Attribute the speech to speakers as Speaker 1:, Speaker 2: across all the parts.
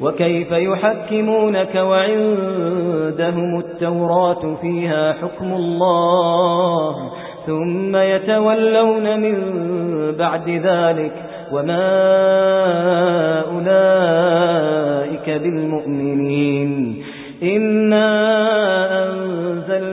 Speaker 1: وكيف يحكمونك وعندهم التوراة فيها حكم الله ثم يتولون من بعد ذلك وما أولئك بالمؤمنين إنا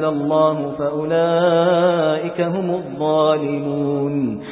Speaker 1: أنزل الله فأولئك هم الظالمون.